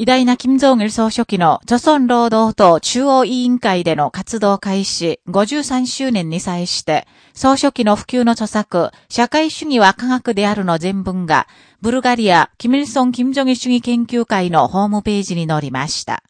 偉大な金正義総書記の著村労働党中央委員会での活動開始53周年に際して、総書記の普及の著作、社会主義は科学であるの全文が、ブルガリア、キミルソン・キム・ジョギ主義研究会のホームページに載りました。